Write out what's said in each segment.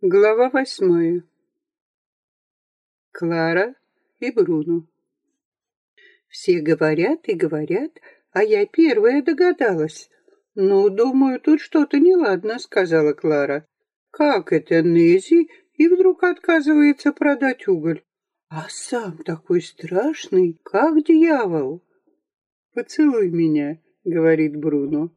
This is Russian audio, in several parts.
Глава восьмая. Клара и Бруно. Все говорят и говорят, а я первая догадалась. «Ну, думаю, тут что-то неладно», — сказала Клара. «Как это Нези и вдруг отказывается продать уголь? А сам такой страшный, как дьявол!» «Поцелуй меня», — говорит Бруно.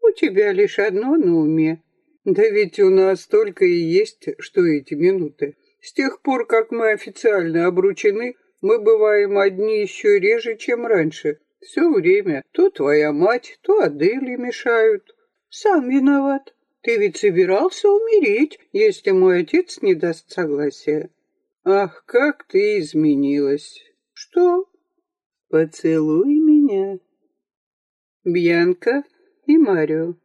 «У тебя лишь одно на уме да ведь у нас только и есть, что эти минуты. С тех пор, как мы официально обручены, мы бываем одни еще реже, чем раньше. Все время то твоя мать, то Адели мешают. Сам виноват. Ты ведь собирался умереть, если мой отец не даст согласия. Ах, как ты изменилась. Что? Поцелуй меня. Бьянка и Марио.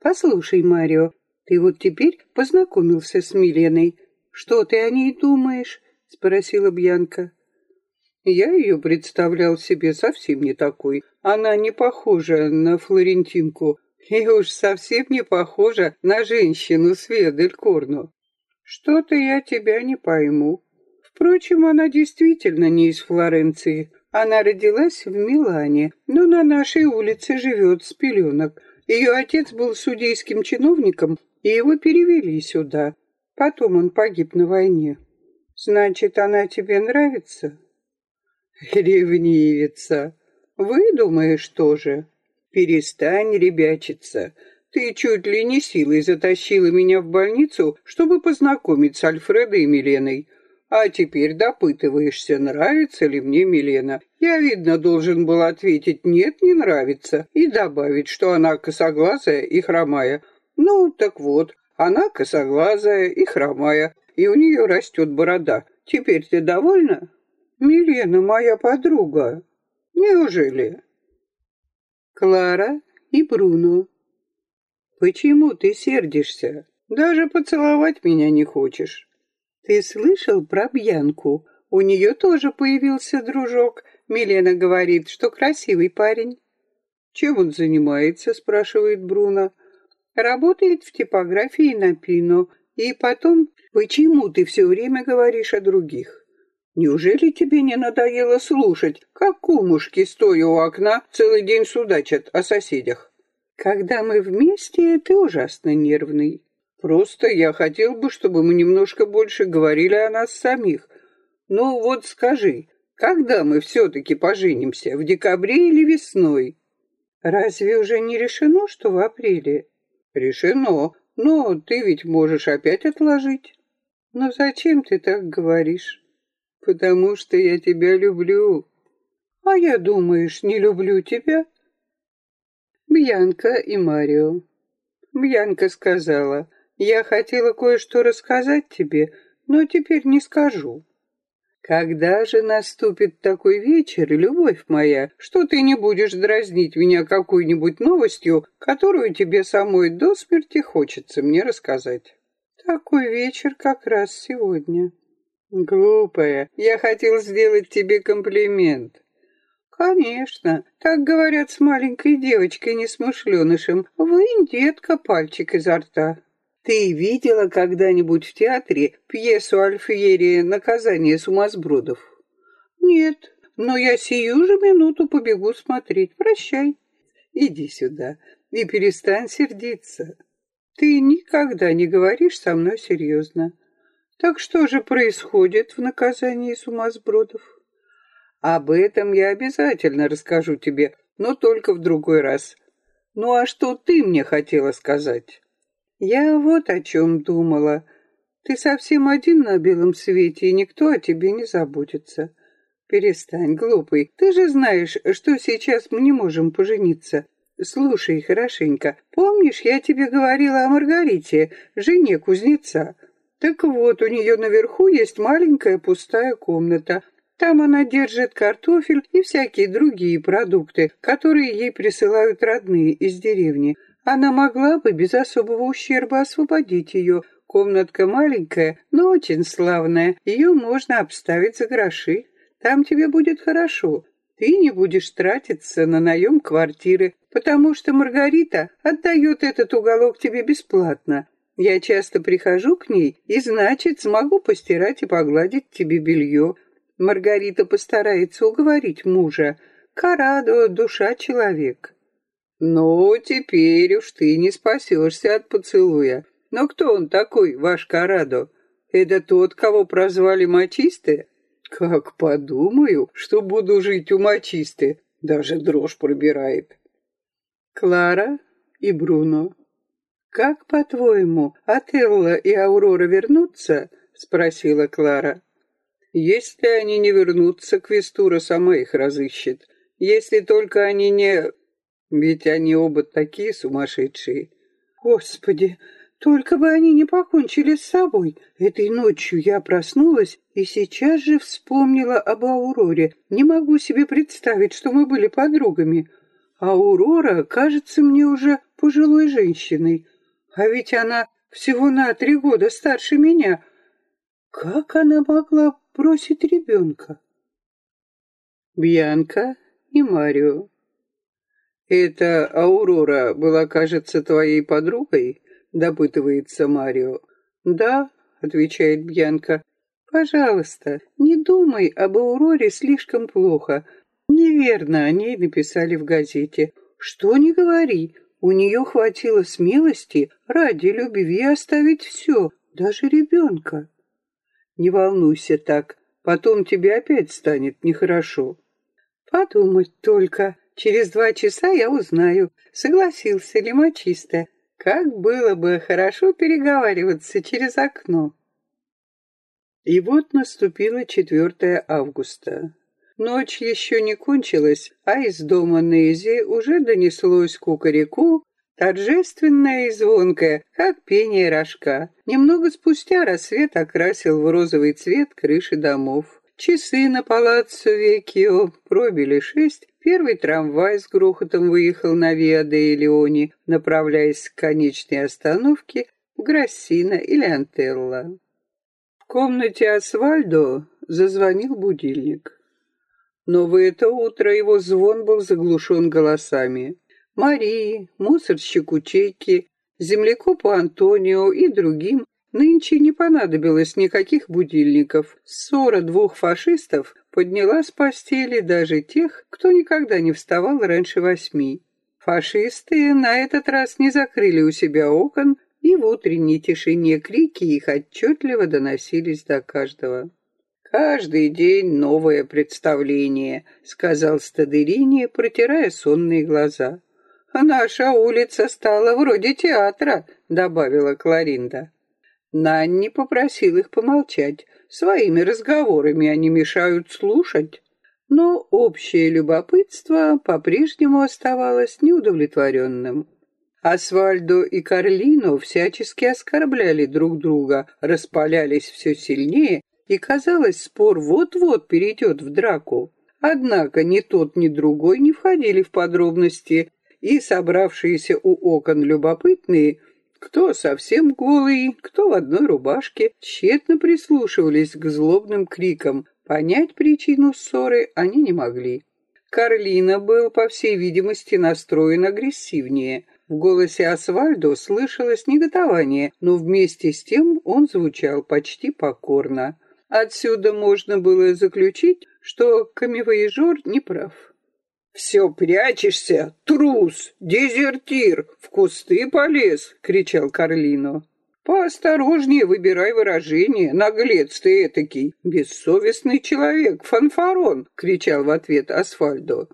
Послушай, Марио, ты вот теперь познакомился с Миленой. Что ты о ней думаешь? Спросила Бьянка. Я ее представлял себе совсем не такой. Она не похожа на Флорентинку. И уж совсем не похожа на женщину с Веделькорну. Что-то я тебя не пойму. Впрочем, она действительно не из Флоренции. Она родилась в Милане, но на нашей улице живет с пеленок. Ее отец был судейским чиновником и его перевели сюда. Потом он погиб на войне. Значит, она тебе нравится? Ревнивица. Вы думаешь тоже? Перестань ребячиться. Ты чуть ли не силой затащила меня в больницу, чтобы познакомить с Альфредой и Миленой. А теперь допытываешься, нравится ли мне Милена. Я, видно, должен был ответить «нет, не нравится» и добавить, что она косоглазая и хромая, ну, так вот, она косоглазая и хромая, и у нее растет борода. Теперь ты довольна? Милена моя подруга. Неужели? Клара и Бруно. Почему ты сердишься? Даже поцеловать меня не хочешь. Ты слышал про Бьянку? У нее тоже появился дружок. Милена говорит, что красивый парень. Чем он занимается, спрашивает Бруно. Работает в типографии на Пино. И потом, почему ты все время говоришь о других? Неужели тебе не надоело слушать, как кумушки, стоя у окна, целый день судачат о соседях? Когда мы вместе, ты ужасно нервный. Просто я хотел бы, чтобы мы немножко больше говорили о нас самих. Ну вот скажи, когда мы все-таки поженимся, в декабре или весной? Разве уже не решено, что в апреле? Решено. Но ты ведь можешь опять отложить. Но зачем ты так говоришь? Потому что я тебя люблю. А я, думаешь, не люблю тебя? Бьянка и Марио. Бьянка сказала, я хотела кое-что рассказать тебе, но теперь не скажу. Когда же наступит такой вечер, любовь моя, что ты не будешь дразнить меня какой-нибудь новостью, которую тебе самой до смерти хочется мне рассказать? Такой вечер как раз сегодня. Глупая, я хотел сделать тебе комплимент. Конечно, так говорят с маленькой девочкой-несмышленышем. Вынь, детка, пальчик изо рта. Ты видела когда-нибудь в театре пьесу Альфьери «Наказание сумасбродов»? Нет, но я сию же минуту побегу смотреть. Прощай. Иди сюда и перестань сердиться. Ты никогда не говоришь со мной серьезно. Так что же происходит в наказании сумасбродов? Об этом я обязательно расскажу тебе, но только в другой раз. Ну а что ты мне хотела сказать? Я вот о чем думала. Ты совсем один на белом свете, и никто о тебе не заботится. Перестань, глупый. Ты же знаешь, что сейчас мы не можем пожениться. Слушай хорошенько. Помнишь, я тебе говорила о Маргарите, жене кузнеца? Так вот, у нее наверху есть маленькая пустая комната. Там она держит картофель и всякие другие продукты, которые ей присылают родные из деревни. Она могла бы без особого ущерба освободить ее. Комнатка маленькая, но очень славная. Ее можно обставить за гроши. Там тебе будет хорошо. Ты не будешь тратиться на наем квартиры, потому что Маргарита отдает этот уголок тебе бесплатно. Я часто прихожу к ней, и, значит, смогу постирать и погладить тебе белье. Маргарита постарается уговорить мужа. Карадо — душа человек. Ну, теперь уж ты не спасешься от поцелуя. Но кто он такой, ваш Карадо? Это тот, кого прозвали мочисты? Как подумаю, что буду жить у мочисты, даже дрожь пробирает. Клара и Бруно. «Как, по-твоему, Отелло и Аурора вернутся?» — спросила Клара. «Если они не вернутся, Квестура сама их разыщет. Если только они не... Ведь они оба такие сумасшедшие». «Господи, только бы они не покончили с собой. Этой ночью я проснулась и сейчас же вспомнила об Ауроре. Не могу себе представить, что мы были подругами. Аурора кажется мне уже пожилой женщиной. А ведь она всего на три года старше меня. Как она могла бросить ребенка? Бьянка и Марио. «Это Аурора была, кажется, твоей подругой?» — допытывается Марио. «Да», — отвечает Бьянка. «Пожалуйста, не думай об Ауроре слишком плохо. Неверно о ней написали в газете. Что не говори, у нее хватило смелости ради любви оставить все, даже ребенка. Не волнуйся так, потом тебе опять станет нехорошо. Подумать только, через два часа я узнаю, согласился ли мачисто. Как было бы хорошо переговариваться через окно. И вот наступило 4 августа. Ночь еще не кончилась, а из дома Нези уже донеслось кукареку, торжественное и звонкое, как пение рожка. Немного спустя рассвет окрасил в розовый цвет крыши домов. Часы на палаццо Векио пробили шесть, первый трамвай с грохотом выехал на Виа де Леони, направляясь к конечной остановке в Грассино или Антелла. В комнате Асвальдо зазвонил будильник. Но в это утро его звон был заглушен голосами. Марии, мусорщику Чеки, землекопу Антонио и другим нынче не понадобилось никаких будильников. Ссора двух фашистов подняла с постели даже тех, кто никогда не вставал раньше восьми. Фашисты на этот раз не закрыли у себя окон, и в утренней тишине крики их отчетливо доносились до каждого. «Каждый день новое представление», — сказал Стадерини, протирая сонные глаза. «Наша улица стала вроде театра», — добавила Кларинда. Нанни попросил их помолчать. Своими разговорами они мешают слушать. Но общее любопытство по-прежнему оставалось неудовлетворенным. Асвальдо и Карлино всячески оскорбляли друг друга, распалялись все сильнее и, казалось, спор вот-вот перейдет в драку. Однако ни тот, ни другой не входили в подробности, и собравшиеся у окон любопытные, кто совсем голый, кто в одной рубашке, тщетно прислушивались к злобным крикам. Понять причину ссоры они не могли. Карлина был, по всей видимости, настроен агрессивнее. В голосе Асвальдо слышалось неготование, но вместе с тем он звучал почти покорно. Отсюда можно было заключить, что камевоежор не прав. «Все прячешься, трус, дезертир, в кусты полез!» — кричал Карлино. «Поосторожнее выбирай выражение, наглец ты этакий, бессовестный человек, фанфарон!» — кричал в ответ Асфальдо.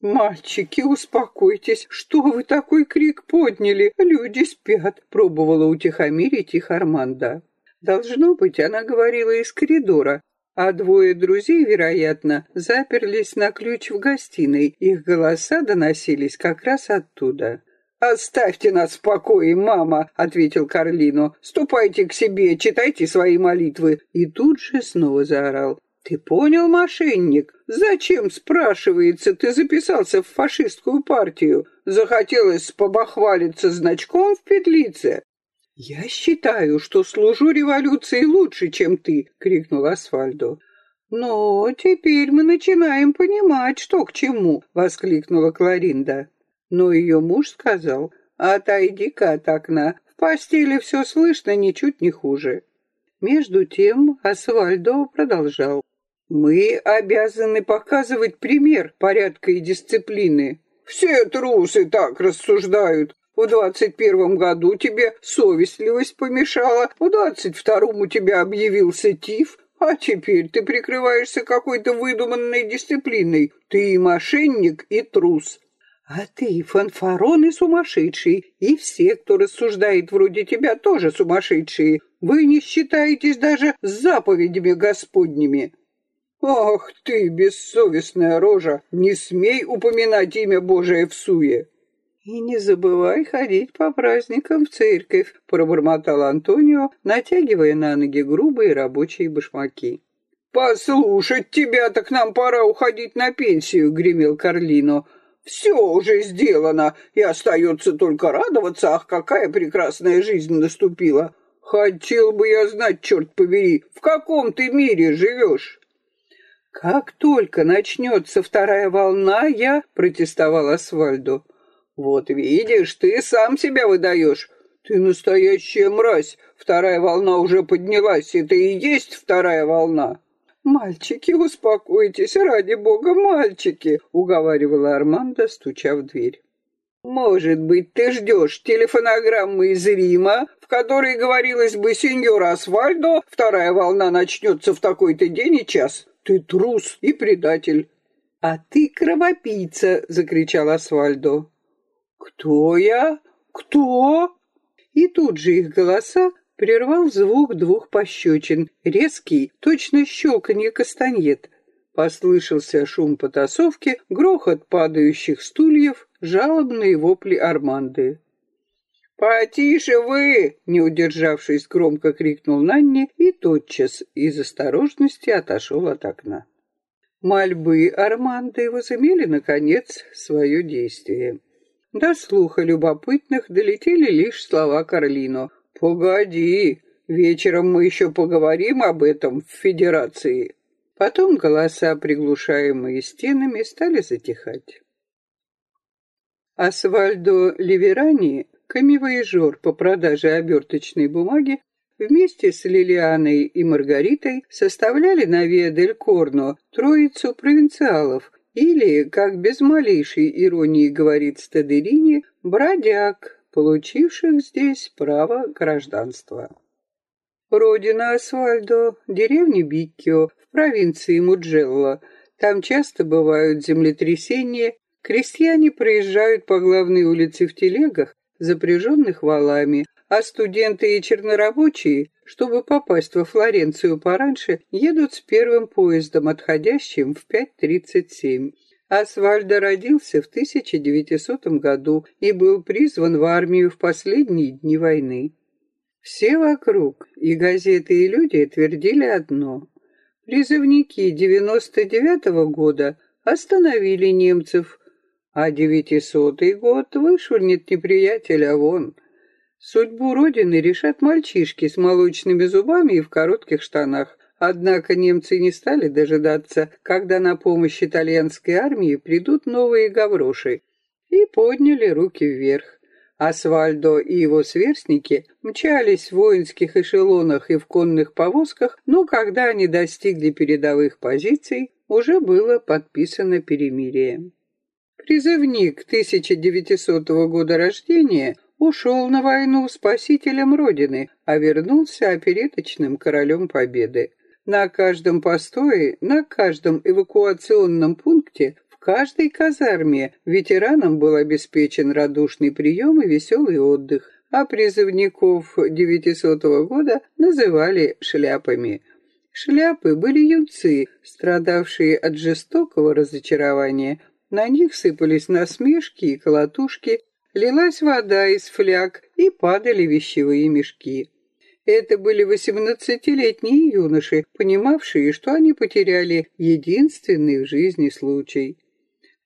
«Мальчики, успокойтесь, что вы такой крик подняли? Люди спят!» — пробовала утихомирить их Арманда. Должно быть, она говорила из коридора, а двое друзей, вероятно, заперлись на ключ в гостиной. Их голоса доносились как раз оттуда. «Оставьте нас в покое, мама», — ответил Карлино. «Ступайте к себе, читайте свои молитвы». И тут же снова заорал. «Ты понял, мошенник? Зачем, спрашивается, ты записался в фашистскую партию? Захотелось побахвалиться значком в петлице? «Я считаю, что служу революции лучше, чем ты!» — крикнул Асфальдо. «Но теперь мы начинаем понимать, что к чему!» — воскликнула Кларинда. Но ее муж сказал, «Отойди-ка от окна, в постели все слышно ничуть не хуже. Между тем Асвальдо продолжал. Мы обязаны показывать пример порядка и дисциплины. Все трусы так рассуждают. В двадцать первом году тебе совестливость помешала, в двадцать втором у тебя объявился тиф, а теперь ты прикрываешься какой-то выдуманной дисциплиной. Ты и мошенник, и трус. А ты фанфарон и сумасшедший, и все, кто рассуждает вроде тебя, тоже сумасшедшие. Вы не считаетесь даже с заповедями господними. Ах ты, бессовестная рожа, не смей упоминать имя Божие в суе. «И не забывай ходить по праздникам в церковь», — пробормотал Антонио, натягивая на ноги грубые рабочие башмаки. «Послушать тебя, так нам пора уходить на пенсию», — гремел Карлино. «Все уже сделано, и остается только радоваться, ах, какая прекрасная жизнь наступила. Хотел бы я знать, черт побери, в каком ты мире живешь?» «Как только начнется вторая волна, я...» — протестовал Асвальдо. «Вот видишь, ты сам себя выдаешь. Ты настоящая мразь. Вторая волна уже поднялась, это и есть вторая волна». «Мальчики, успокойтесь, ради бога, мальчики!» — уговаривала Армандо, стуча в дверь. «Может быть, ты ждешь телефонограммы из Рима, в которой говорилось бы сеньор Асфальдо, вторая волна начнется в такой-то день и час. Ты трус и предатель». «А ты кровопийца!» — закричал Асфальдо. «Кто я? Кто?» И тут же их голоса прервал звук двух пощечин, резкий, точно щелканье кастаньет. Послышался шум потасовки, грохот падающих стульев, жалобные вопли Арманды. «Потише вы!» — не удержавшись, громко крикнул Нанни и тотчас из осторожности отошел от окна. Мольбы Арманды возымели, наконец, свое действие. До слуха любопытных долетели лишь слова Карлино. «Погоди, вечером мы еще поговорим об этом в Федерации». Потом голоса, приглушаемые стенами, стали затихать. Асвальдо Ливерани, камевоежор по продаже оберточной бумаги, вместе с Лилианой и Маргаритой составляли на Виа-дель-Корно троицу провинциалов, или, как без малейшей иронии говорит Стадерини, бродяг, получивших здесь право гражданства. Родина Асфальдо, деревня Биккио в провинции Муджелло. Там часто бывают землетрясения, крестьяне проезжают по главной улице в телегах, запряженных валами, а студенты и чернорабочие, чтобы попасть во Флоренцию пораньше, едут с первым поездом, отходящим в 5.37. Асвальдо родился в 1900 году и был призван в армию в последние дни войны. Все вокруг, и газеты, и люди твердили одно. Призывники 99 -го года остановили немцев, а 900 год вышвырнет неприятеля вон – Судьбу Родины решат мальчишки с молочными зубами и в коротких штанах. Однако немцы не стали дожидаться, когда на помощь итальянской армии придут новые гавроши, и подняли руки вверх. Асвальдо и его сверстники мчались в воинских эшелонах и в конных повозках, но когда они достигли передовых позиций, уже было подписано перемирие. Призывник 1900 года рождения ушел на войну спасителем Родины, а вернулся опереточным королем Победы. На каждом постое, на каждом эвакуационном пункте, в каждой казарме ветеранам был обеспечен радушный прием и веселый отдых, а призывников 900 года называли шляпами. Шляпы были юнцы, страдавшие от жестокого разочарования. На них сыпались насмешки и колотушки, Лилась вода из фляг, и падали вещевые мешки. Это были восемнадцатилетние юноши, понимавшие, что они потеряли единственный в жизни случай.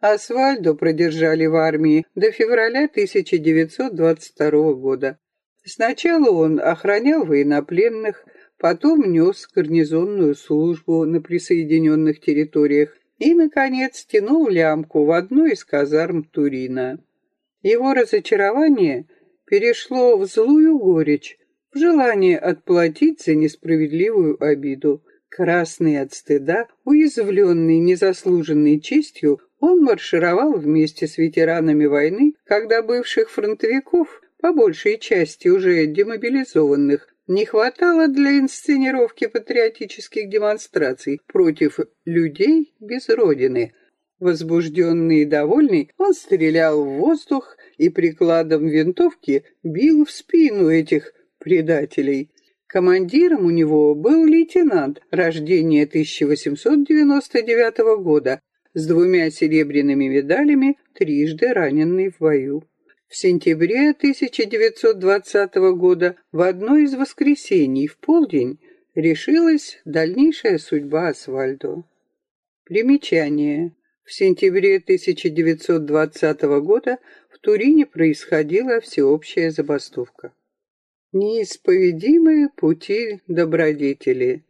Асвальдо продержали в армии до февраля 1922 года. Сначала он охранял военнопленных, потом нес гарнизонную службу на присоединенных территориях и, наконец, тянул лямку в одной из казарм Турина. Его разочарование перешло в злую горечь, в желание отплатить за несправедливую обиду. Красный от стыда, уязвленный незаслуженной честью, он маршировал вместе с ветеранами войны, когда бывших фронтовиков, по большей части уже демобилизованных, не хватало для инсценировки патриотических демонстраций против людей без родины. Возбужденный и довольный, он стрелял в воздух и прикладом винтовки бил в спину этих предателей. Командиром у него был лейтенант, рождения 1899 года, с двумя серебряными медалями, трижды раненный в бою. В сентябре 1920 года в одно из воскресений в полдень решилась дальнейшая судьба Асфальдо. Примечание. В сентябре 1920 года в Турине происходила всеобщая забастовка. Неисповедимые пути добродетели,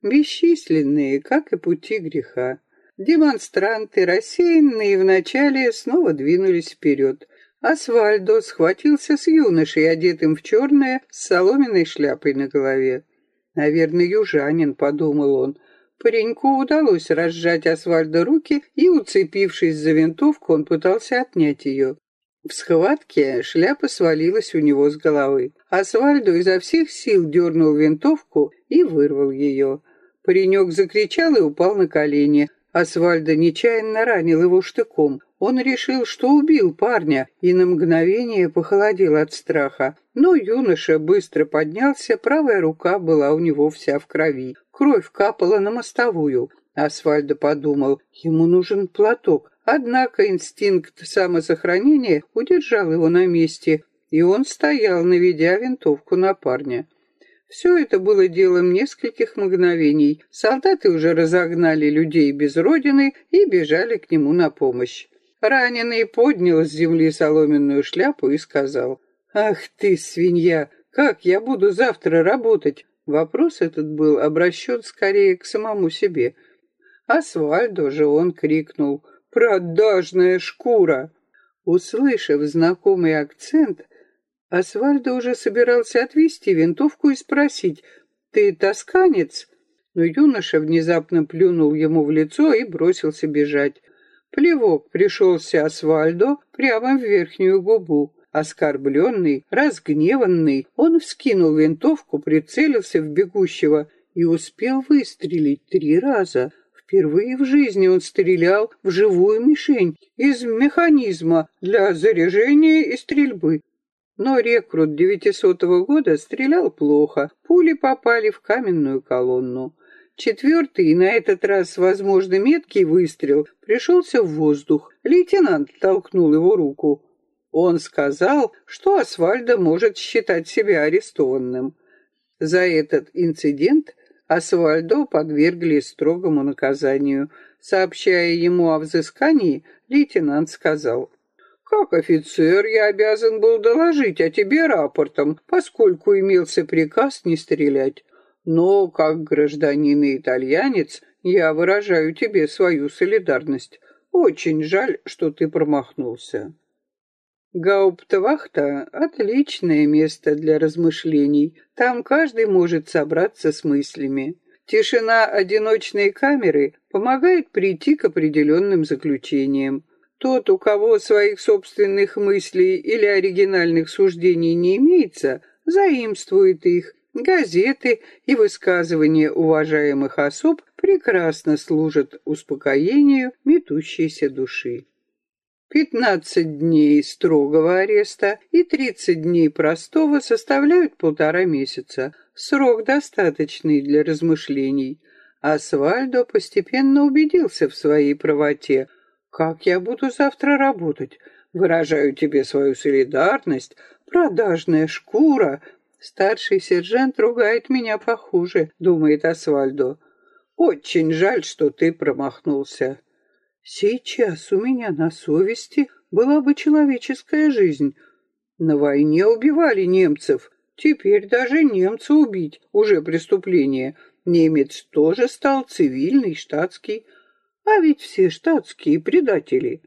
бесчисленные, как и пути греха. Демонстранты, рассеянные вначале, снова двинулись вперед. Асвальдо схватился с юношей, одетым в черное, с соломенной шляпой на голове. «Наверное, южанин», — подумал он. Пареньку удалось разжать Асвальдо руки, и, уцепившись за винтовку, он пытался отнять ее. В схватке шляпа свалилась у него с головы. Асвальдо изо всех сил дернул винтовку и вырвал ее. Паренек закричал и упал на колени. Асвальдо нечаянно ранил его штыком. Он решил, что убил парня, и на мгновение похолодел от страха. Но юноша быстро поднялся, правая рука была у него вся в крови. Кровь капала на мостовую. Асфальдо подумал, ему нужен платок. Однако инстинкт самосохранения удержал его на месте, и он стоял, наведя винтовку на парня. Все это было делом нескольких мгновений. Солдаты уже разогнали людей без родины и бежали к нему на помощь. Раненый поднял с земли соломенную шляпу и сказал, «Ах ты, свинья, как я буду завтра работать?» Вопрос этот был обращен скорее к самому себе. Асвальдо же он крикнул, «Продажная шкура!» Услышав знакомый акцент, Асвальдо уже собирался отвести винтовку и спросить, «Ты тосканец?» Но юноша внезапно плюнул ему в лицо и бросился бежать. Плевок пришелся Асвальдо прямо в верхнюю губу. Оскорбленный, разгневанный, он вскинул винтовку, прицелился в бегущего и успел выстрелить три раза. Впервые в жизни он стрелял в живую мишень из механизма для заряжения и стрельбы. Но рекрут 900 года стрелял плохо, пули попали в каменную колонну. Четвертый, на этот раз, возможно, меткий выстрел, пришелся в воздух. Лейтенант толкнул его руку. Он сказал, что Асфальдо может считать себя арестованным. За этот инцидент Асфальдо подвергли строгому наказанию. Сообщая ему о взыскании, лейтенант сказал, как офицер я обязан был доложить о тебе рапортом, поскольку имелся приказ не стрелять. Но как гражданин и итальянец я выражаю тебе свою солидарность. Очень жаль, что ты промахнулся. Гауптвахта — отличное место для размышлений. Там каждый может собраться с мыслями. Тишина одиночной камеры помогает прийти к определенным заключениям. Тот, у кого своих собственных мыслей или оригинальных суждений не имеется, заимствует их. Газеты и высказывания уважаемых особ прекрасно служат успокоению метущейся души. 15 дней строгого ареста и 30 дней простого составляют полтора месяца. Срок достаточный для размышлений. Асвальдо постепенно убедился в своей правоте – как я буду завтра работать? Выражаю тебе свою солидарность. Продажная шкура. Старший сержант ругает меня похуже, думает Асвальдо. Очень жаль, что ты промахнулся. Сейчас у меня на совести была бы человеческая жизнь. На войне убивали немцев. Теперь даже немца убить уже преступление. Немец тоже стал цивильный, штатский. А ведь все штатские предатели.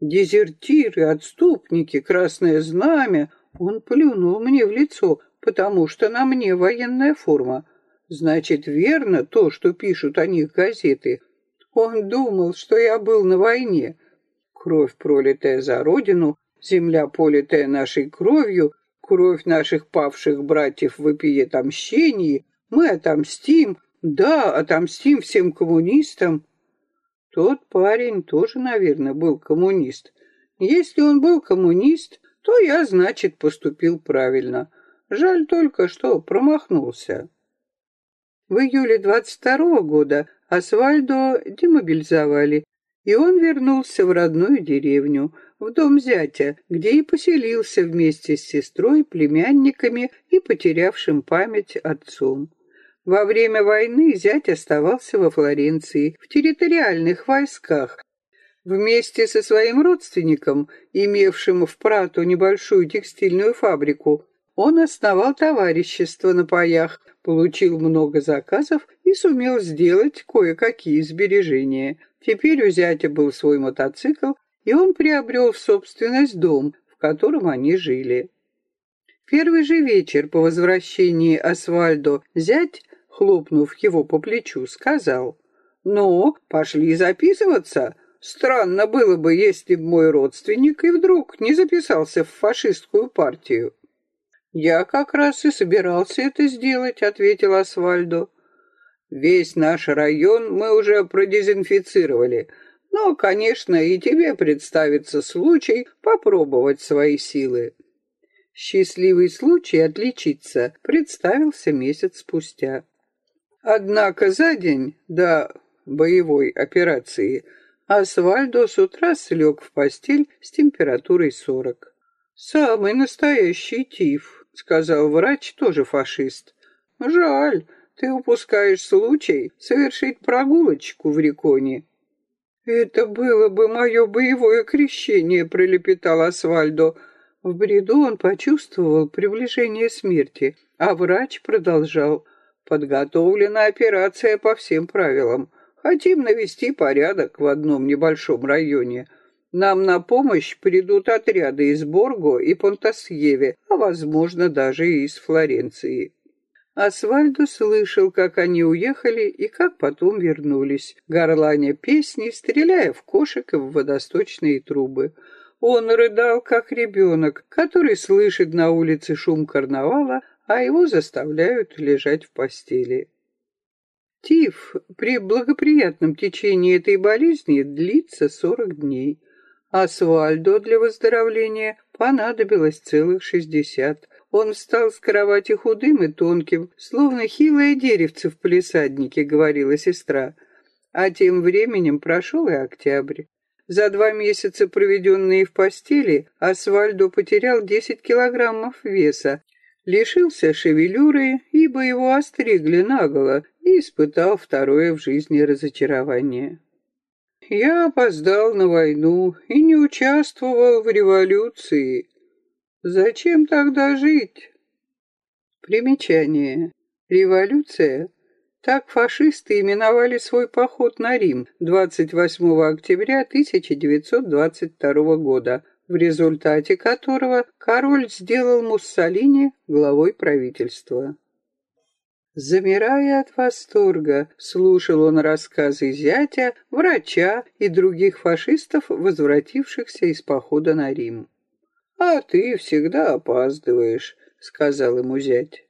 Дезертиры, отступники, красное знамя. Он плюнул мне в лицо, потому что на мне военная форма. Значит, верно то, что пишут о них газеты. Он думал, что я был на войне. Кровь, пролитая за родину, земля, политая нашей кровью, кровь наших павших братьев вопиет о мщении. Мы отомстим, да, отомстим всем коммунистам. Тот парень тоже, наверное, был коммунист. Если он был коммунист, то я, значит, поступил правильно. Жаль только, что промахнулся. В июле 22 -го года Асвальдо демобилизовали, и он вернулся в родную деревню, в дом зятя, где и поселился вместе с сестрой, племянниками и потерявшим память отцом. Во время войны зять оставался во Флоренции, в территориальных войсках, вместе со своим родственником, имевшим в Прату небольшую текстильную фабрику. Он основал товарищество на паях, получил много заказов и сумел сделать кое-какие сбережения. Теперь у зятя был свой мотоцикл, и он приобрел в собственность дом, в котором они жили. Первый же вечер по возвращении Асвальдо зять хлопнув его по плечу, сказал, «Ну, пошли записываться. Странно было бы, если б мой родственник и вдруг не записался в фашистскую партию». «Я как раз и собирался это сделать», — ответил Асвальдо. «Весь наш район мы уже продезинфицировали, но, конечно, и тебе представится случай попробовать свои силы». Счастливый случай отличиться представился месяц спустя. Однако за день до боевой операции Асвальдо с утра слег в постель с температурой 40. «Самый настоящий тиф», — сказал врач, тоже фашист. «Жаль, ты упускаешь случай совершить прогулочку в Реконе». «Это было бы мое боевое крещение», — пролепетал Асвальдо. В бреду он почувствовал приближение смерти, а врач продолжал. Подготовлена операция по всем правилам. Хотим навести порядок в одном небольшом районе. Нам на помощь придут отряды из Борго и Понтасьеве, а, возможно, даже и из Флоренции. Асвальдо слышал, как они уехали и как потом вернулись, горланя песни, стреляя в кошек и в водосточные трубы. Он рыдал, как ребенок, который слышит на улице шум карнавала, а его заставляют лежать в постели. Тиф при благоприятном течении этой болезни длится 40 дней, а Свальдо для выздоровления понадобилось целых 60. Он встал с кровати худым и тонким, словно хилое деревце в палисаднике, говорила сестра. А тем временем прошел и октябрь. За два месяца, проведенные в постели, Асвальдо потерял 10 килограммов веса, лишился шевелюры, ибо его остригли наголо, и испытал второе в жизни разочарование. Я опоздал на войну и не участвовал в революции. Зачем тогда жить? Примечание. Революция. Так фашисты именовали свой поход на Рим 28 октября 1922 года, в результате которого король сделал Муссолини главой правительства. Замирая от восторга, слушал он рассказы зятя, врача и других фашистов, возвратившихся из похода на Рим. «А ты всегда опаздываешь», — сказал ему зять.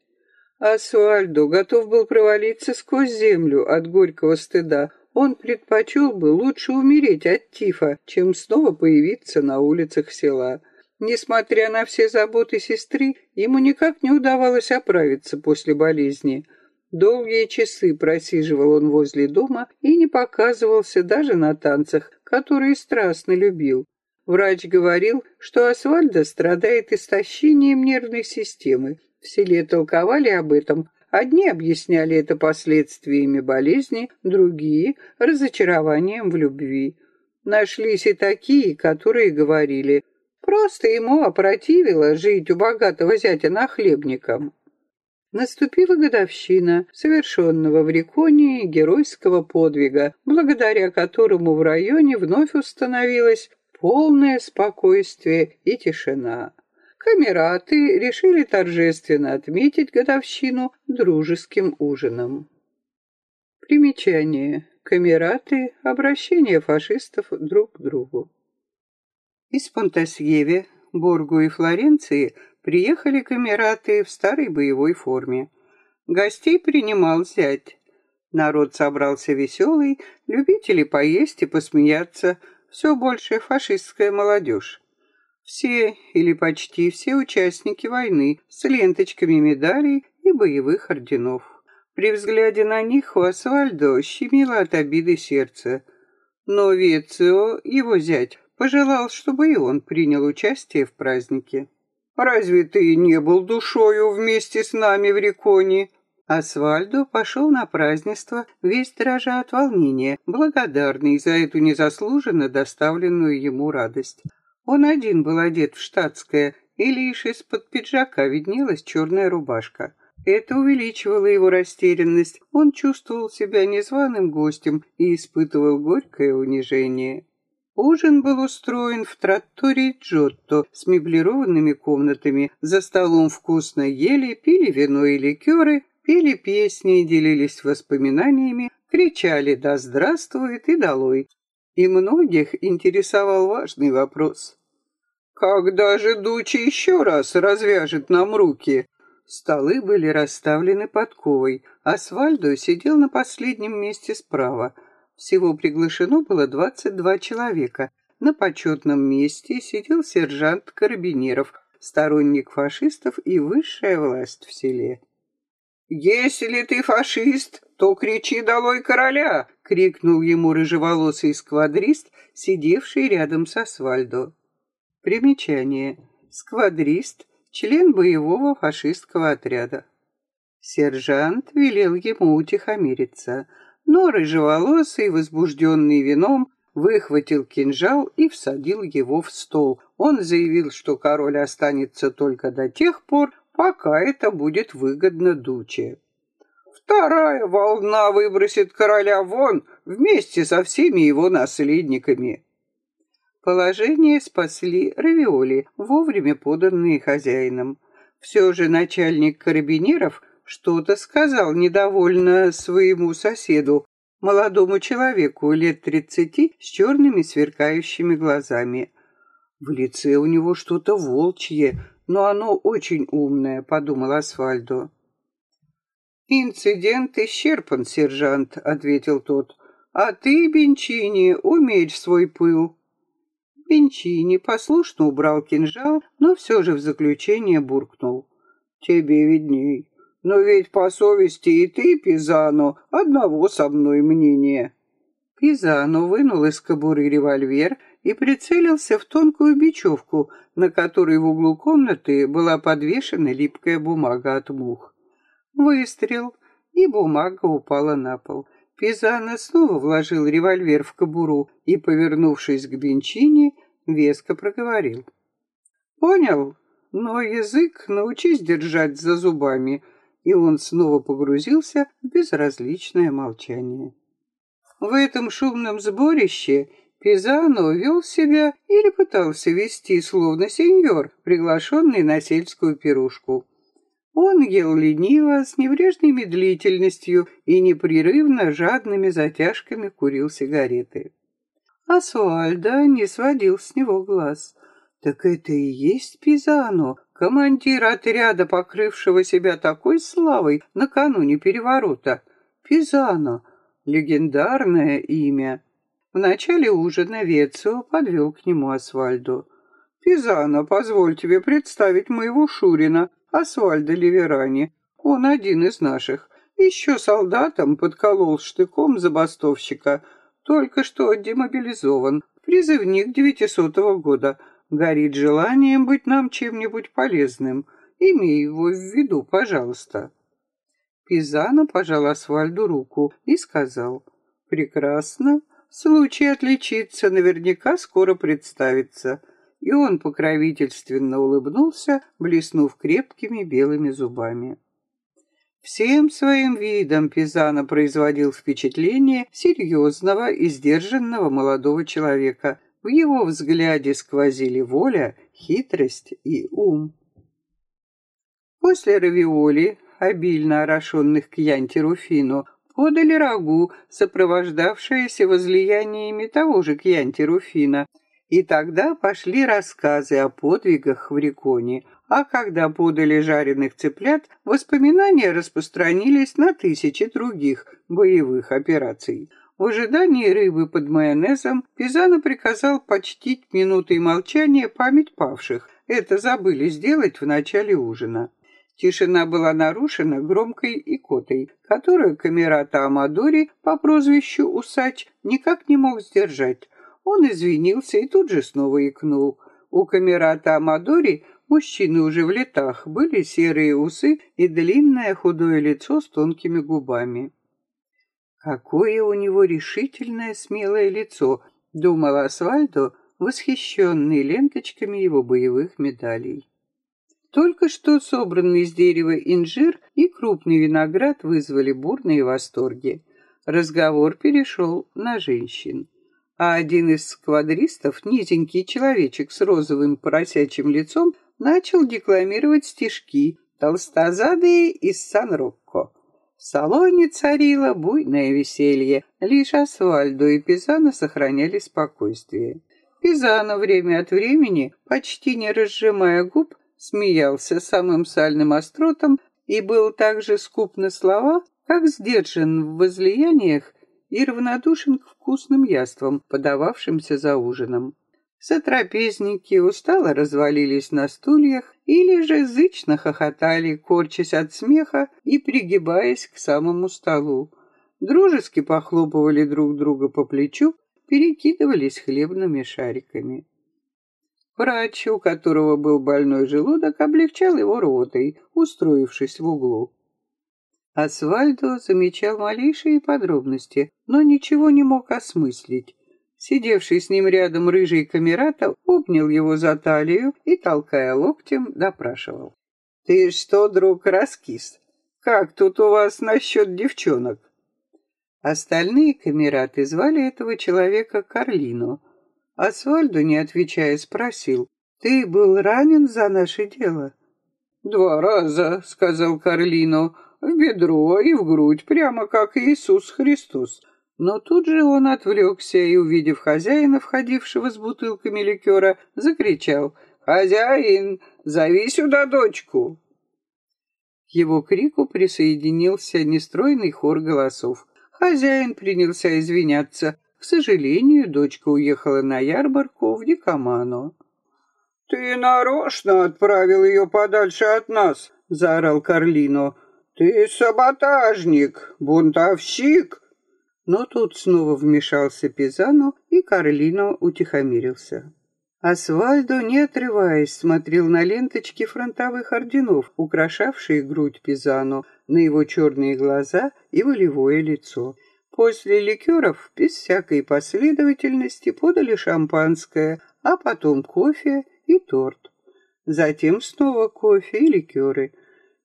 Асуальдо готов был провалиться сквозь землю от горького стыда, он предпочел бы лучше умереть от тифа, чем снова появиться на улицах села. Несмотря на все заботы сестры, ему никак не удавалось оправиться после болезни. Долгие часы просиживал он возле дома и не показывался даже на танцах, которые страстно любил. Врач говорил, что Асвальдо страдает истощением нервной системы. В селе толковали об этом, Одни объясняли это последствиями болезни, другие — разочарованием в любви. Нашлись и такие, которые говорили, просто ему опротивило жить у богатого зятя нахлебником. Наступила годовщина совершенного в Реконии геройского подвига, благодаря которому в районе вновь установилось полное спокойствие и тишина. камераты решили торжественно отметить годовщину дружеским ужином. Примечание. Камераты — обращение фашистов друг к другу. Из Понтасьеве, Боргу и Флоренции приехали камераты в старой боевой форме. Гостей принимал зять. Народ собрался веселый, любители поесть и посмеяться, все больше фашистская молодежь. Все или почти все участники войны с ленточками медалей и боевых орденов. При взгляде на них у Асфальдо щемило от обиды сердце. Но Вецио, его зять, пожелал, чтобы и он принял участие в празднике. «Разве ты не был душою вместе с нами в Реконе?» Асфальдо пошел на празднество, весь дрожа от волнения, благодарный за эту незаслуженно доставленную ему радость. Он один был одет в штатское, и лишь из-под пиджака виднелась черная рубашка. Это увеличивало его растерянность. Он чувствовал себя незваным гостем и испытывал горькое унижение. Ужин был устроен в траттории Джотто с меблированными комнатами. За столом вкусно ели, пили вино и ликеры, пели песни, делились воспоминаниями, кричали «Да здравствует!» и «Долой!». И многих интересовал важный вопрос. «Когда же Дучи еще раз развяжет нам руки?» Столы были расставлены подковой. Асфальдо сидел на последнем месте справа. Всего приглашено было 22 человека. На почетном месте сидел сержант Карабинеров, сторонник фашистов и высшая власть в селе. «Если ты фашист, то кричи «Долой короля!» — крикнул ему рыжеволосый сквадрист, сидевший рядом с Асфальдо. Примечание. Сквадрист — член боевого фашистского отряда. Сержант велел ему утихомириться, но рыжеволосый, возбужденный вином, выхватил кинжал и всадил его в стол. Он заявил, что король останется только до тех пор, пока это будет выгодно Дуче. Вторая волна выбросит короля вон вместе со всеми его наследниками. Положение спасли равиоли, вовремя поданные хозяином. Все же начальник карабинеров что-то сказал недовольно своему соседу, молодому человеку лет тридцати с черными сверкающими глазами. В лице у него что-то волчье, но оно очень умное, подумал Асфальдо. «Инцидент исчерпан, сержант», — ответил тот. «А ты, Бенчини, умерь свой пыл». Бенчини послушно убрал кинжал, но все же в заключение буркнул. «Тебе видней. Но ведь по совести и ты, Пизано, одного со мной мнения». Пизано вынул из кобуры револьвер и прицелился в тонкую бечевку, на которой в углу комнаты была подвешена липкая бумага от мух. Выстрел, и бумага упала на пол. Пизано снова вложил револьвер в кобуру и, повернувшись к Бенчини, веско проговорил. «Понял, но язык научись держать за зубами», и он снова погрузился в безразличное молчание. В этом шумном сборище Пизано вел себя или пытался вести, словно сеньор, приглашенный на сельскую пирушку. Он ел лениво, с неврежной медлительностью и непрерывно жадными затяжками курил сигареты. А Суальда не сводил с него глаз. Так это и есть Пизано, командир отряда, покрывшего себя такой славой накануне переворота. Пизано, легендарное имя. В начале ужина Вецио подвел к нему Асвальду. «Пизано, позволь тебе представить моего Шурина, Асвальда Ливерани. Он один из наших. Еще солдатом подколол штыком забастовщика. Только что демобилизован. Призывник девятисотого года. Горит желанием быть нам чем-нибудь полезным. Имей его в виду, пожалуйста». Пизано пожал Асфальду руку и сказал, «Прекрасно, Случай отличиться наверняка скоро представится. И он покровительственно улыбнулся, блеснув крепкими белыми зубами. Всем своим видом Пизано производил впечатление серьезного и сдержанного молодого человека. В его взгляде сквозили воля хитрость и ум. После равиоли, обильно орошенных к янтируфину, подали рагу, сопровождавшееся возлияниями того же кьянти-руфина, и тогда пошли рассказы о подвигах в Реконе, а когда подали жареных цыплят, воспоминания распространились на тысячи других боевых операций. В ожидании рыбы под майонезом Пизано приказал почтить минутой молчания память павших. Это забыли сделать в начале ужина. Тишина была нарушена громкой икотой, которую камерата Амадори по прозвищу Усач никак не мог сдержать. Он извинился и тут же снова икнул. У камерата Амадори, мужчины уже в летах, были серые усы и длинное худое лицо с тонкими губами. Какое у него решительное смелое лицо, думал Асвальдо, восхищенный ленточками его боевых медалей. Только что собранный из дерева инжир и крупный виноград вызвали бурные восторги. Разговор перешел на женщин. А один из сквадристов, низенький человечек с розовым поросячьим лицом, начал декламировать стишки толстозадые из Сан-Рокко. В салоне царило буйное веселье, лишь Асфальдо и Пизано сохраняли спокойствие. Пизано время от времени, почти не разжимая губ, смеялся самым сальным остротом и был так же скуп на слова, как сдержан в возлияниях и равнодушен к вкусным яствам, подававшимся за ужином. Сотрапезники устало развалились на стульях или же зычно хохотали, корчась от смеха и пригибаясь к самому столу. Дружески похлопывали друг друга по плечу, перекидывались хлебными шариками. Врач, у которого был больной желудок, облегчал его рвотой, устроившись в углу. Асвальдо замечал малейшие подробности, но ничего не мог осмыслить. Сидевший с ним рядом рыжий камерата обнял его за талию и, толкая локтем, допрашивал. «Ты что, друг, раскис? Как тут у вас насчет девчонок?» Остальные камераты звали этого человека Карлино — Асвальдо, не отвечая, спросил, «Ты был ранен за наше дело?» «Два раза», — сказал Карлино, «в бедро и в грудь, прямо как Иисус Христос». Но тут же он отвлекся и, увидев хозяина, входившего с бутылками ликера, закричал, «Хозяин, зови сюда дочку!» К его крику присоединился нестройный хор голосов. Хозяин принялся извиняться. К сожалению, дочка уехала на ярмарку в Дикоману. «Ты нарочно отправил ее подальше от нас!» — заорал Карлино. «Ты саботажник, бунтовщик!» Но тут снова вмешался Пизано, и Карлино утихомирился. Асвальдо, не отрываясь, смотрел на ленточки фронтовых орденов, украшавшие грудь Пизано, на его черные глаза и волевое лицо. После ликеров без всякой последовательности подали шампанское, а потом кофе и торт. Затем снова кофе и ликеры.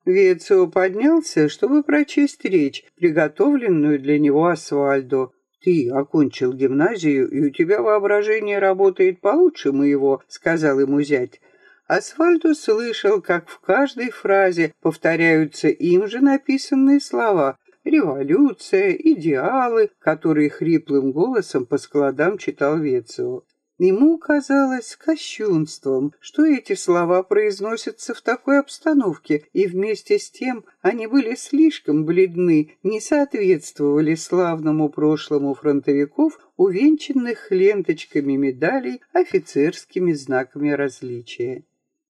Вецио поднялся, чтобы прочесть речь, приготовленную для него Асфальдо. «Ты окончил гимназию, и у тебя воображение работает получше моего», — сказал ему зять. Асфальдо слышал, как в каждой фразе повторяются им же написанные слова, революция, идеалы, которые хриплым голосом по складам читал Вецио. Ему казалось кощунством, что эти слова произносятся в такой обстановке, и вместе с тем они были слишком бледны, не соответствовали славному прошлому фронтовиков, увенчанных ленточками медалей, офицерскими знаками различия.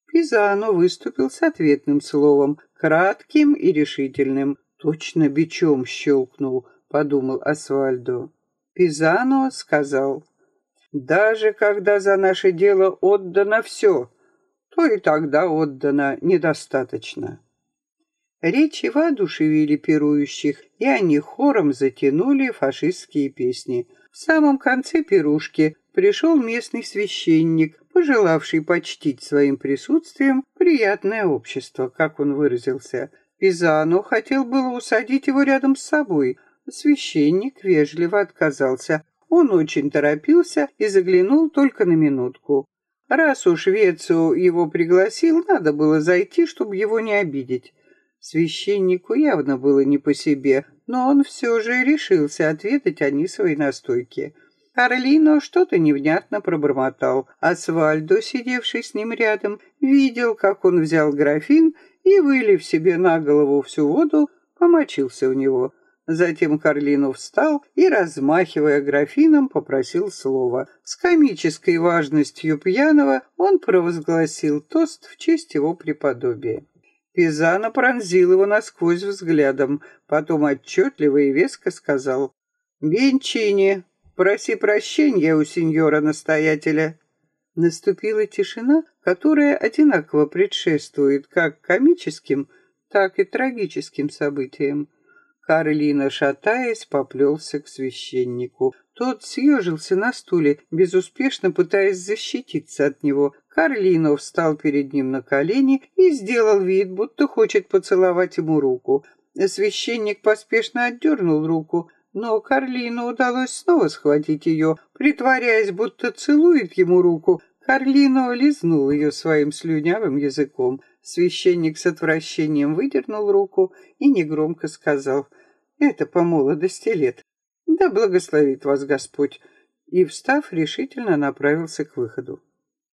Пизано выступил с ответным словом, кратким и решительным. Точно бичом щелкнул, подумал Асвальдо. Пизано сказал, даже когда за наше дело отдано все, то и тогда отдано недостаточно. Речи воодушевили пирующих, и они хором затянули фашистские песни. В самом конце пирушки пришел местный священник, пожелавший почтить своим присутствием приятное общество, как он выразился – Пизано хотел было усадить его рядом с собой. Священник вежливо отказался. Он очень торопился и заглянул только на минутку. Раз уж Вецу его пригласил, надо было зайти, чтобы его не обидеть. Священнику явно было не по себе, но он все же решился ответить они своей настойке. Карлино что-то невнятно пробормотал. Асвальдо, сидевший с ним рядом, видел, как он взял графин и, вылив себе на голову всю воду, помочился в него. Затем Карлино встал и, размахивая графином, попросил слова. С комической важностью пьяного он провозгласил тост в честь его преподобия. Пизано пронзил его насквозь взглядом, потом отчетливо и веско сказал «Бенчини, проси прощения у сеньора-настоятеля». Наступила тишина, которая одинаково предшествует как комическим, так и трагическим событиям. Карлина, шатаясь, поплелся к священнику. Тот съежился на стуле, безуспешно пытаясь защититься от него. Карлино встал перед ним на колени и сделал вид, будто хочет поцеловать ему руку. Священник поспешно отдернул руку, но Карлину удалось снова схватить ее, притворяясь, будто целует ему руку. Карлино лизнул ее своим слюнявым языком. Священник с отвращением выдернул руку и негромко сказал, «Это по молодости лет. Да благословит вас Господь!» И, встав, решительно направился к выходу.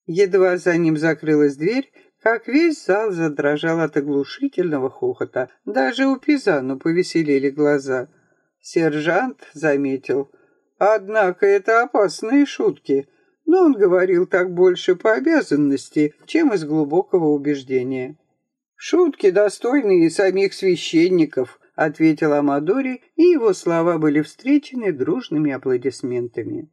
Едва за ним закрылась дверь, как весь зал задрожал от оглушительного хохота. Даже у Пизану повеселели глаза. Сержант заметил. Однако это опасные шутки. Но он говорил так больше по обязанности, чем из глубокого убеждения. «Шутки, достойные самих священников», — ответил Амадори, и его слова были встречены дружными аплодисментами.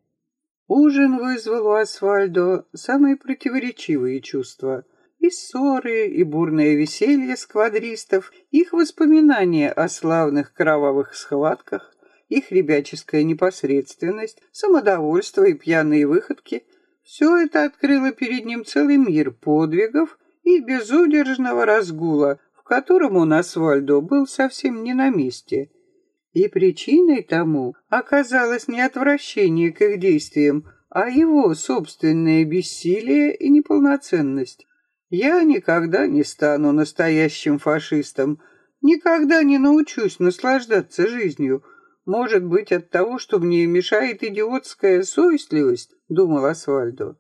Ужин вызвал у Асфальдо самые противоречивые чувства. И ссоры, и бурное веселье сквадристов, их воспоминания о славных кровавых схватках, их ребяческая непосредственность, самодовольство и пьяные выходки — все это открыло перед ним целый мир подвигов и безудержного разгула, в котором он, Асфальдо, был совсем не на месте — и причиной тому оказалось не отвращение к их действиям, а его собственное бессилие и неполноценность. Я никогда не стану настоящим фашистом, никогда не научусь наслаждаться жизнью. Может быть, от того, что мне мешает идиотская совестливость, думал Асфальдо.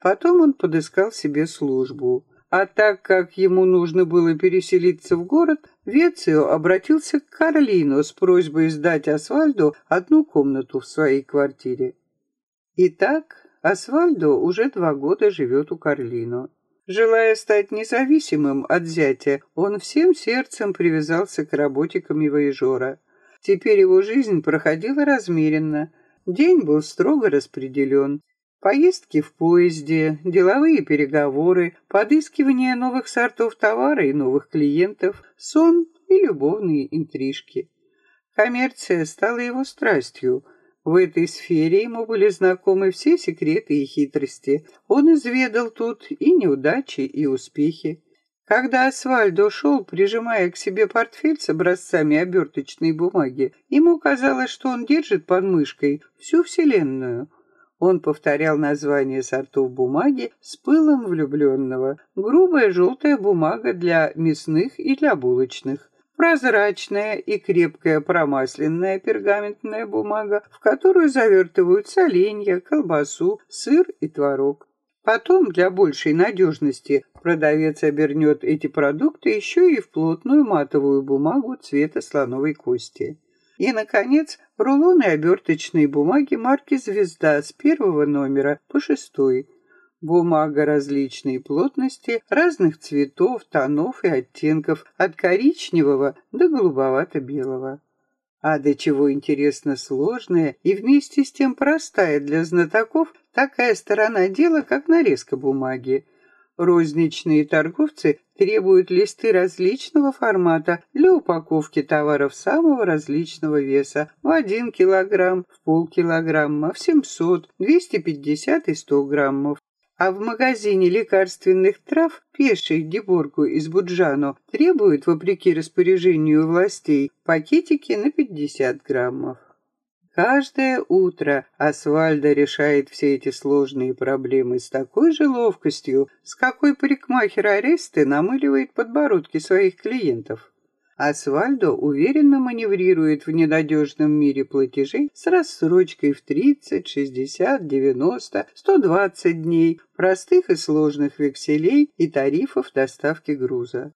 Потом он подыскал себе службу. А так как ему нужно было переселиться в город, Вецио обратился к Карлину с просьбой сдать Асфальду одну комнату в своей квартире. Итак, Асфальдо уже два года живет у Карлино. Желая стать независимым от зятя, он всем сердцем привязался к работе камевоежора. Теперь его жизнь проходила размеренно. День был строго распределен. Поездки в поезде, деловые переговоры, подыскивание новых сортов товара и новых клиентов, сон и любовные интрижки. Коммерция стала его страстью. В этой сфере ему были знакомы все секреты и хитрости. Он изведал тут и неудачи, и успехи. Когда Асфальдо шел, прижимая к себе портфель с образцами оберточной бумаги, ему казалось, что он держит под мышкой всю Вселенную — он повторял название сортов бумаги с пылом влюбленного. Грубая желтая бумага для мясных и для булочных. Прозрачная и крепкая промасленная пергаментная бумага, в которую завертывают соленья, колбасу, сыр и творог. Потом, для большей надежности, продавец обернет эти продукты еще и в плотную матовую бумагу цвета слоновой кости. И, наконец, рулоны оберточной бумаги марки «Звезда» с первого номера по шестой. Бумага различной плотности, разных цветов, тонов и оттенков, от коричневого до голубовато-белого. А до чего интересно сложная и вместе с тем простая для знатоков такая сторона дела, как нарезка бумаги. Розничные торговцы требуют листы различного формата для упаковки товаров самого различного веса в 1 килограмм, в полкилограмма, в 700, 250 и 100 граммов. А в магазине лекарственных трав пеший Деборгу из Буджано требуют, вопреки распоряжению властей, пакетики на 50 граммов. Каждое утро Асвальдо решает все эти сложные проблемы с такой же ловкостью, с какой парикмахер Аресты намыливает подбородки своих клиентов. Асвальдо уверенно маневрирует в ненадежном мире платежей с рассрочкой в 30, 60, 90, 120 дней, простых и сложных векселей и тарифов доставки груза.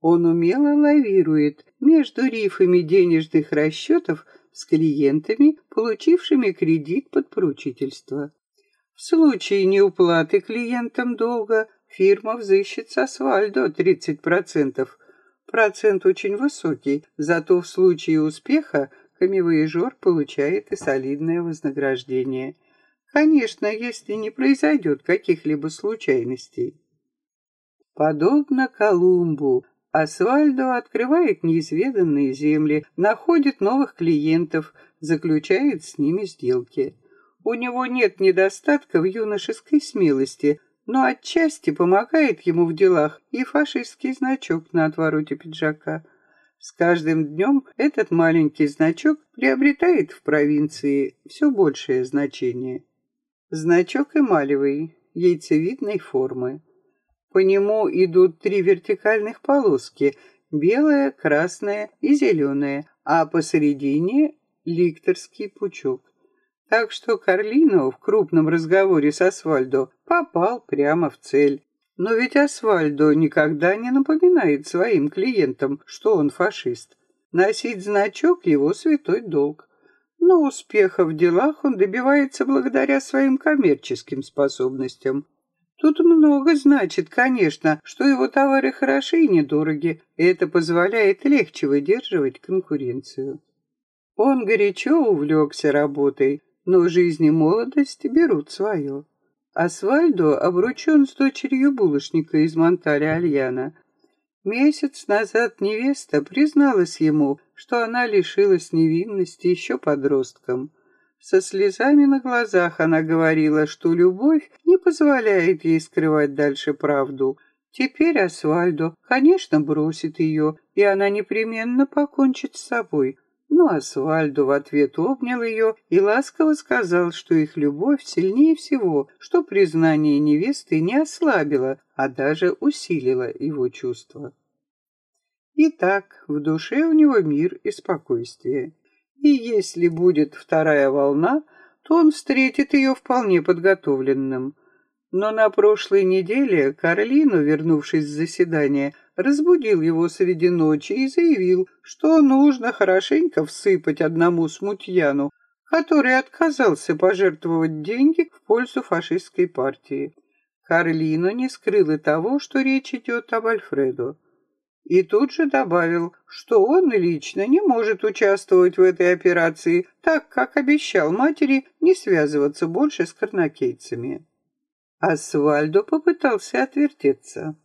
Он умело лавирует между рифами денежных расчетов с клиентами, получившими кредит под поручительство. В случае неуплаты клиентам долга фирма взыщет с Асфальдо 30%. Процент очень высокий, зато в случае успеха камевояжер получает и солидное вознаграждение. Конечно, если не произойдет каких-либо случайностей. Подобно Колумбу, Асвальдо открывает неизведанные земли, находит новых клиентов, заключает с ними сделки. У него нет недостатка в юношеской смелости, но отчасти помогает ему в делах и фашистский значок на отвороте пиджака. С каждым днем этот маленький значок приобретает в провинции все большее значение. Значок эмалевый, яйцевидной формы. По нему идут три вертикальных полоски – белая, красная и зеленая, а посередине – ликторский пучок. Так что Карлино в крупном разговоре с Асфальдо попал прямо в цель. Но ведь Асфальдо никогда не напоминает своим клиентам, что он фашист. Носить значок – его святой долг. Но успеха в делах он добивается благодаря своим коммерческим способностям. Тут много значит, конечно, что его товары хороши и недороги, и это позволяет легче выдерживать конкуренцию. Он горячо увлекся работой, но жизнь и молодость берут свое. Асвальдо обручен с дочерью булочника из Монталя-Альяна. Месяц назад невеста призналась ему, что она лишилась невинности еще подростком – со слезами на глазах она говорила, что любовь не позволяет ей скрывать дальше правду. Теперь Асвальдо, конечно, бросит ее, и она непременно покончит с собой. Но Асвальдо в ответ обнял ее и ласково сказал, что их любовь сильнее всего, что признание невесты не ослабило, а даже усилило его чувства. Итак, в душе у него мир и спокойствие и если будет вторая волна, то он встретит ее вполне подготовленным. Но на прошлой неделе Карлину, вернувшись с заседания, разбудил его среди ночи и заявил, что нужно хорошенько всыпать одному смутьяну, который отказался пожертвовать деньги в пользу фашистской партии. Карлино не скрыл и того, что речь идет об Альфредо. И тут же добавил, что он лично не может участвовать в этой операции, так как обещал матери не связываться больше с карнакейцами. Асвальдо попытался отвертеться.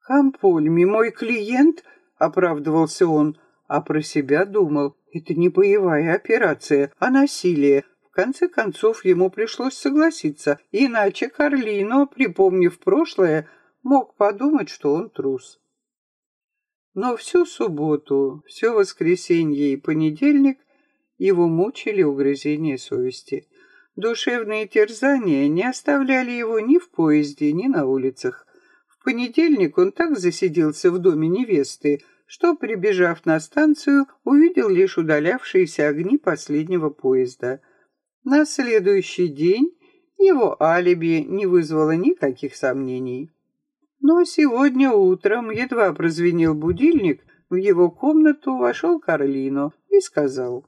«Кампольми, мой клиент?» — оправдывался он, а про себя думал. «Это не боевая операция, а насилие. В конце концов, ему пришлось согласиться, иначе Карлино, припомнив прошлое, мог подумать, что он трус». Но всю субботу, все воскресенье и понедельник его мучили угрызения совести. Душевные терзания не оставляли его ни в поезде, ни на улицах. В понедельник он так засиделся в доме невесты, что, прибежав на станцию, увидел лишь удалявшиеся огни последнего поезда. На следующий день его алиби не вызвало никаких сомнений. Но сегодня утром, едва прозвенел будильник, в его комнату вошел Карлино и сказал,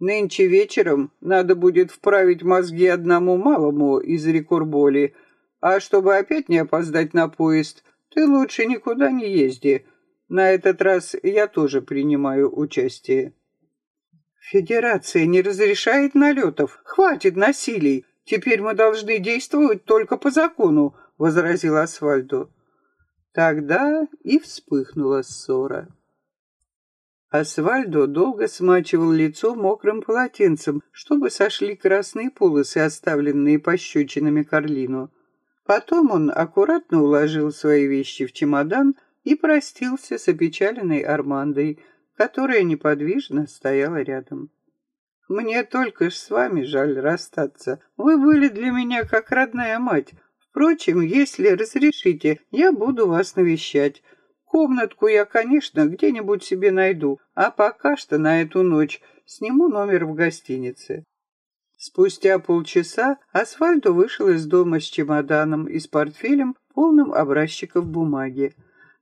«Нынче вечером надо будет вправить мозги одному малому из Рекурболи, а чтобы опять не опоздать на поезд, ты лучше никуда не езди. На этот раз я тоже принимаю участие». «Федерация не разрешает налетов. Хватит насилий. Теперь мы должны действовать только по закону», — возразил Асфальдо. Тогда и вспыхнула ссора. Асвальдо долго смачивал лицо мокрым полотенцем, чтобы сошли красные полосы, оставленные пощечинами Карлину. Потом он аккуратно уложил свои вещи в чемодан и простился с опечаленной Армандой, которая неподвижно стояла рядом. Мне только ж с вами жаль расстаться. Вы были для меня как родная мать. Впрочем, если разрешите, я буду вас навещать. Комнатку я, конечно, где-нибудь себе найду, а пока что на эту ночь сниму номер в гостинице. Спустя полчаса Асфальдо вышел из дома с чемоданом и с портфелем, полным образчиков бумаги.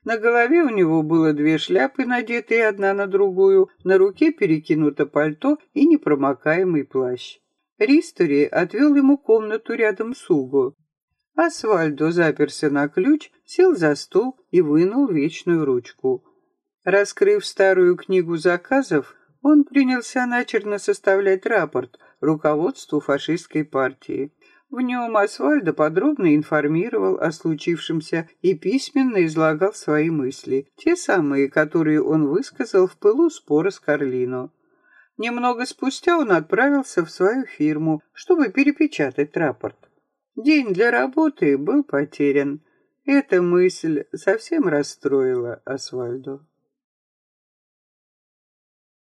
На голове у него было две шляпы, надетые одна на другую, на руке перекинуто пальто и непромокаемый плащ. Ристори отвел ему комнату рядом с Уго. Асфальдо заперся на ключ, сел за стол и вынул вечную ручку. Раскрыв старую книгу заказов, он принялся начерно составлять рапорт руководству фашистской партии. В нем Асфальдо подробно информировал о случившемся и письменно излагал свои мысли, те самые, которые он высказал в пылу спора с Карлино. Немного спустя он отправился в свою фирму, чтобы перепечатать рапорт. День для работы был потерян. Эта мысль совсем расстроила Асфальдо.